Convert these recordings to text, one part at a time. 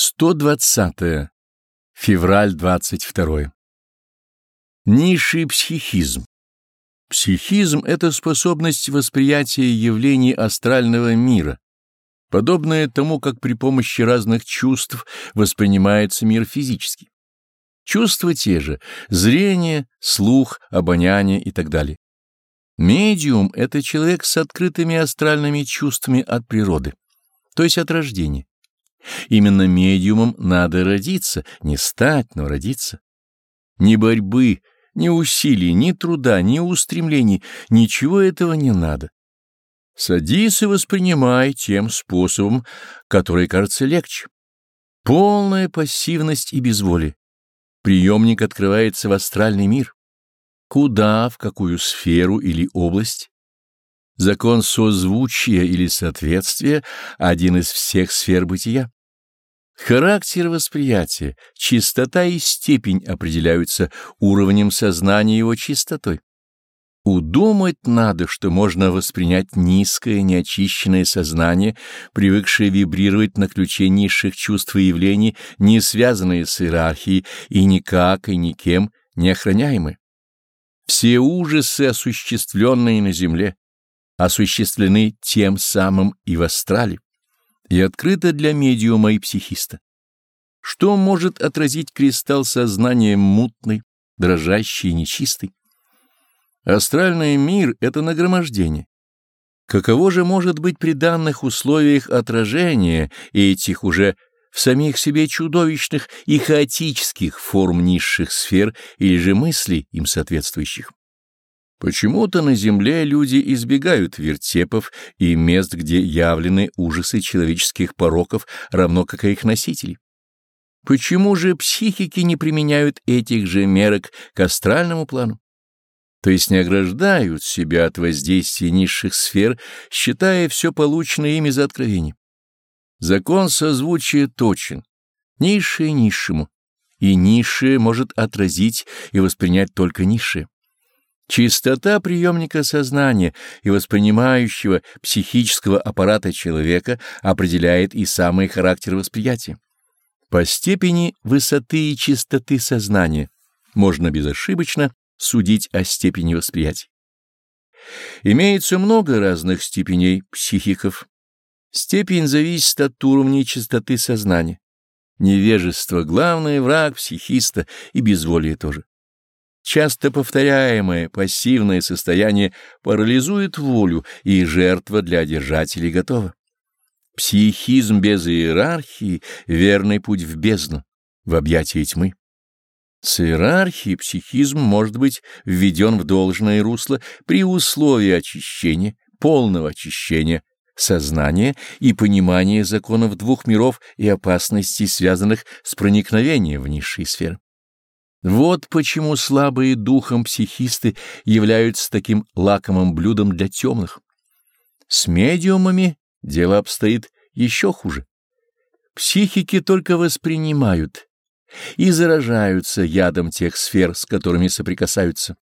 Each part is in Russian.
120. Февраль 22. Низший психизм. Психизм — это способность восприятия явлений астрального мира, подобное тому, как при помощи разных чувств воспринимается мир физический. Чувства те же — зрение, слух, обоняние и так далее. Медиум — это человек с открытыми астральными чувствами от природы, то есть от рождения. Именно медиумом надо родиться, не стать, но родиться. Ни борьбы, ни усилий, ни труда, ни устремлений, ничего этого не надо. Садись и воспринимай тем способом, который кажется легче. Полная пассивность и безволие. Приемник открывается в астральный мир. Куда, в какую сферу или область? Закон созвучия или соответствия — один из всех сфер бытия. Характер восприятия, чистота и степень определяются уровнем сознания его чистотой. Удумать надо, что можно воспринять низкое, неочищенное сознание, привыкшее вибрировать на ключе низших чувств и явлений, не связанные с иерархией и никак и никем не охраняемые. Все ужасы, осуществленные на земле, осуществлены тем самым и в астрале и открыто для медиума и психиста. Что может отразить кристалл сознания мутный, дрожащий и нечистый? Астральный мир — это нагромождение. Каково же может быть при данных условиях отражения этих уже в самих себе чудовищных и хаотических форм низших сфер или же мыслей им соответствующих? Почему-то на земле люди избегают вертепов и мест, где явлены ужасы человеческих пороков, равно как и их носителей. Почему же психики не применяют этих же мерок к астральному плану? То есть не ограждают себя от воздействия низших сфер, считая все полученное ими за откровение. Закон созвучия точен, низшее низшему, и низшее может отразить и воспринять только низшее. Чистота приемника сознания и воспринимающего психического аппарата человека определяет и самый характер восприятия. По степени высоты и чистоты сознания можно безошибочно судить о степени восприятия. Имеется много разных степеней психиков. Степень зависит от уровня чистоты сознания. Невежество — главный враг психиста и безволие тоже. Часто повторяемое пассивное состояние парализует волю, и жертва для держателей готова. Психизм без иерархии — верный путь в бездну, в объятие тьмы. С иерархией психизм может быть введен в должное русло при условии очищения, полного очищения сознания и понимания законов двух миров и опасностей, связанных с проникновением в низшие сферы. Вот почему слабые духом психисты являются таким лакомым блюдом для темных. С медиумами дело обстоит еще хуже. Психики только воспринимают и заражаются ядом тех сфер, с которыми соприкасаются.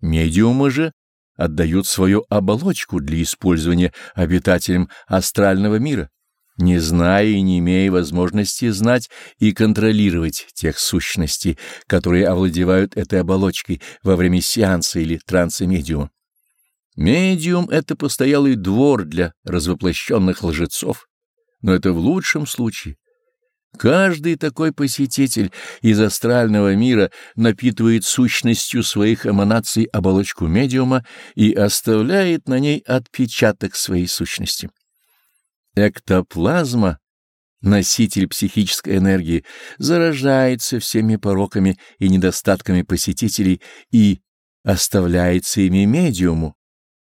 Медиумы же отдают свою оболочку для использования обитателям астрального мира не зная и не имея возможности знать и контролировать тех сущностей, которые овладевают этой оболочкой во время сеанса или транса медиума. Медиум — это постоялый двор для развоплощенных лжецов, но это в лучшем случае. Каждый такой посетитель из астрального мира напитывает сущностью своих эманаций оболочку медиума и оставляет на ней отпечаток своей сущности. Эктоплазма, носитель психической энергии, заражается всеми пороками и недостатками посетителей и оставляется ими медиуму,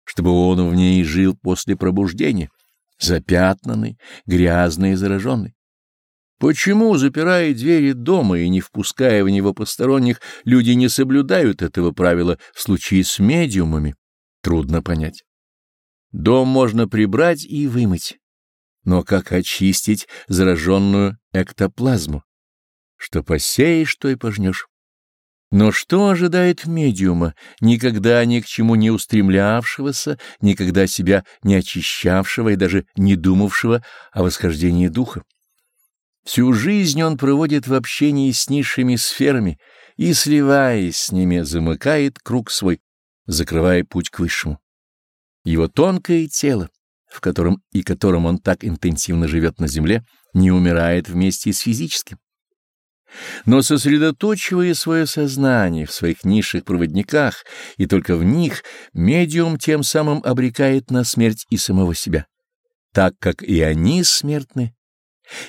чтобы он в ней жил после пробуждения, запятнанный, грязный и зараженный. Почему, запирая двери дома и не впуская в него посторонних, люди не соблюдают этого правила в случае с медиумами? Трудно понять. Дом можно прибрать и вымыть но как очистить зараженную эктоплазму? Что посеешь, то и пожнешь. Но что ожидает медиума, никогда ни к чему не устремлявшегося, никогда себя не очищавшего и даже не думавшего о восхождении духа? Всю жизнь он проводит в общении с низшими сферами и, сливаясь с ними, замыкает круг свой, закрывая путь к высшему. Его тонкое тело, в котором и которым он так интенсивно живет на земле, не умирает вместе с физическим. Но сосредоточивая свое сознание в своих низших проводниках и только в них, медиум тем самым обрекает на смерть и самого себя, так как и они смертны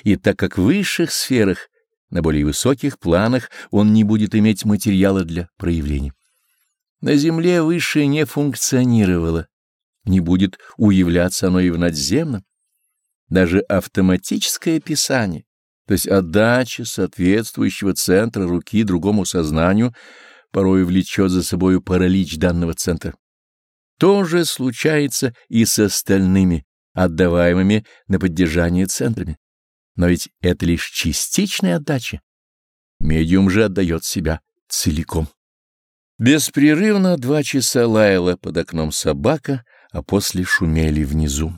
и так как в высших сферах, на более высоких планах, он не будет иметь материала для проявления. На Земле высшее не функционировало, не будет уявляться оно и в надземном. Даже автоматическое писание, то есть отдача соответствующего центра руки другому сознанию, порой влечет за собой паралич данного центра. То же случается и с остальными, отдаваемыми на поддержание центрами. Но ведь это лишь частичная отдача. Медиум же отдает себя целиком. Беспрерывно два часа лаяла под окном собака, а после шумели внизу.